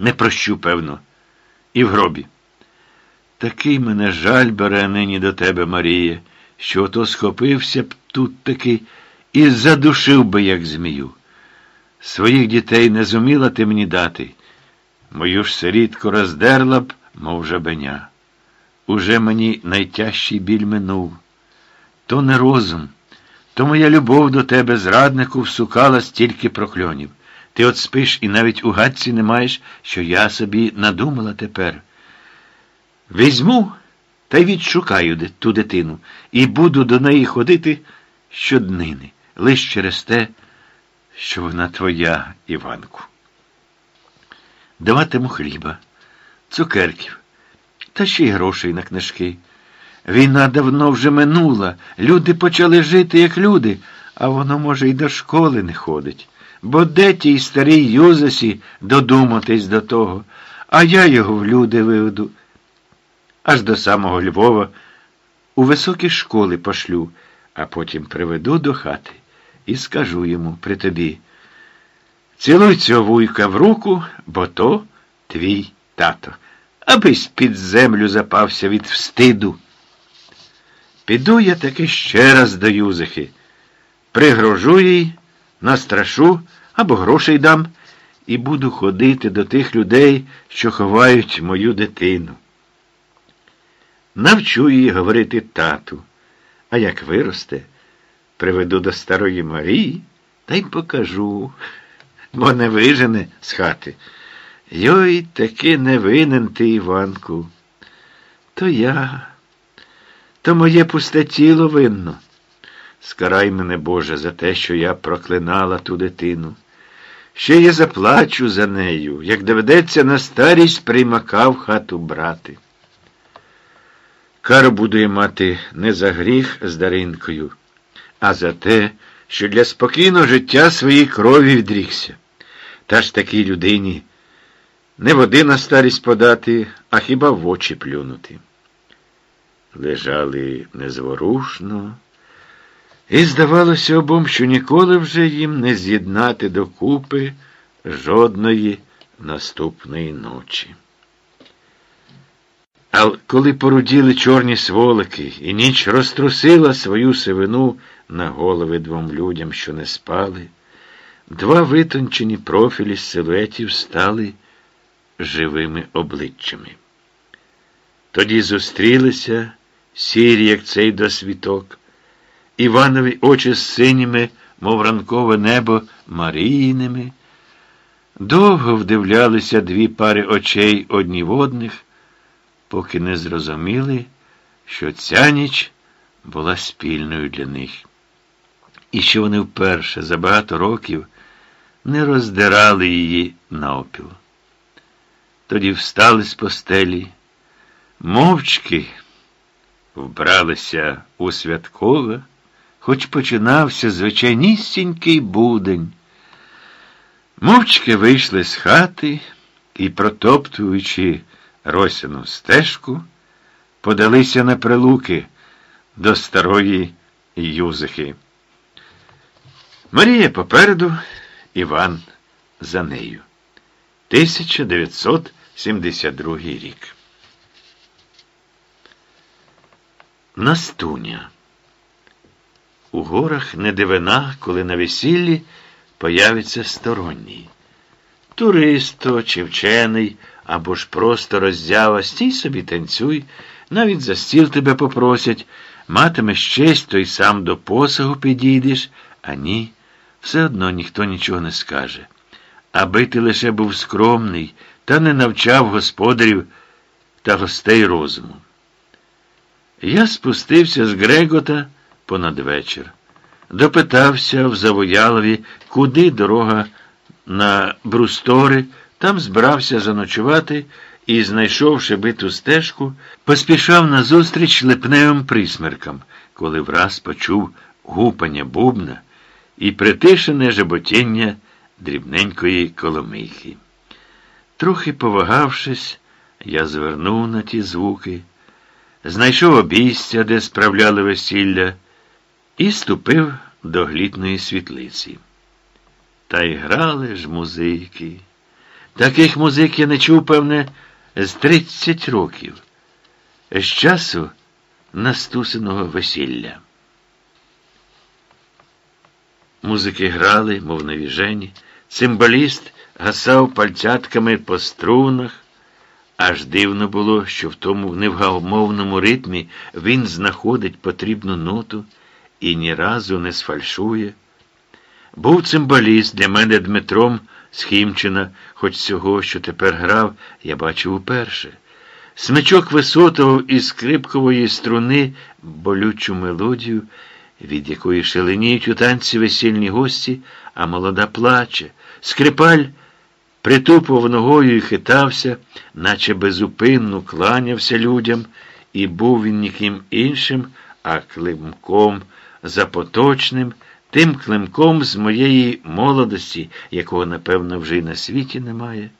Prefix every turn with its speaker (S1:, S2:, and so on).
S1: Не прощу, певно, і в гробі. Такий мене жаль бере нині до тебе, Марія, що ото схопився б тут таки і задушив би, як змію. Своїх дітей не зуміла ти мені дати. Мою ж сирітку роздерла б, мов жабеня. Уже мені найтяжчий біль минув. То не розум, то моя любов до тебе, зраднику, всукала стільки прокльонів. Ти от спиш і навіть у гадці не маєш, що я собі надумала тепер. Візьму та й відшукаю ту дитину і буду до неї ходити щоднини, лиш через те, що вона твоя, Іванку. Даватиму хліба, цукерків, та ще й грошей на книжки. Війна давно вже минула, люди почали жити, як люди, а воно, може, й до школи не ходить. Бо де тій старій Юзасі додуматись до того, а я його в люди виведу. Аж до самого Львова у високі школи пошлю, а потім приведу до хати і скажу йому при тобі. Цілуй цього вуйка в руку, бо то твій тато, абись під землю запався від встиду. Піду я таки ще раз до Юзихи, пригрожу їй, настрашу або грошей дам, і буду ходити до тих людей, що ховають мою дитину. Навчу її говорити тату, а як виросте, приведу до старої Марії та й покажу, бо не вижене з хати. Йой таки не винен ти, Іванку. То я, то моє пусте тіло винно. Скарай мене, Боже, за те, що я проклинала ту дитину. Ще я заплачу за нею, як доведеться на старість приймака в хату брати. Кару буду я мати не за гріх з Даринкою, а за те, що для спокійного життя своїй крові відрікся. Та ж такій людині не води на старість подати, а хіба в очі плюнути. Лежали незворушно, і здавалося обом, що ніколи вже їм не з'єднати докупи жодної наступної ночі. А коли поруділи чорні сволики, і ніч розтрусила свою сивину на голови двом людям, що не спали, два витончені профілі силуетів стали живими обличчями. Тоді зустрілися, сірі, як цей досвіток, Іванові очі з синіми, мов ранкове небо, Марійними. Довго вдивлялися дві пари очей одні в одних поки не зрозуміли, що ця ніч була спільною для них, і що вони вперше за багато років не роздирали її наопіл. Тоді встали з постелі, мовчки вбралися у святкове, хоч починався звичайнісінький будень. Мовчки вийшли з хати і, протоптуючи, Росяну стежку, подалися на прилуки до старої Юзихи. Марія попереду, Іван за нею. 1972 рік. Настуня. У горах не дивина, коли на весіллі появиться сторонній. Туристо чи вчений або ж просто роздява, стій собі танцюй, навіть за стіл тебе попросять, матимеш честь, то й сам до посагу підійдеш, а ні, все одно ніхто нічого не скаже. Аби ти лише був скромний та не навчав господарів та гостей розуму. Я спустився з Грегота понад вечір. Допитався в Завоялові, куди дорога на брустори. Там збирався заночувати і, знайшовши биту стежку, поспішав назустріч липневим присмеркам, коли враз почув гупання бубна і притишене жеботіння дрібненької коломихи. Трохи повагавшись, я звернув на ті звуки, знайшов обійстя, де справляли весілля, і ступив до глітної світлиці. Та й грали ж музики. Таких музик я не чув, певне, з 30 років, з часу настусеного весілля. Музики грали, мов навіжені, цимбаліст гасав пальцятками по струнах. Аж дивно було, що в тому невгамовному ритмі він знаходить потрібну ноту і ні разу не сфальшує. Був цимбаліст для мене Дмитром з хоч цього, що тепер грав, я бачив уперше. Смичок висотував із скрипкової струни болючу мелодію, від якої шаленіють у танці весільні гості, а молода плаче. Скрипаль притупував ногою і хитався, наче безупинно кланявся людям, і був він ніким іншим, а климком запоточним, тим климком з моєї молодості, якого, напевно, вже й на світі немає.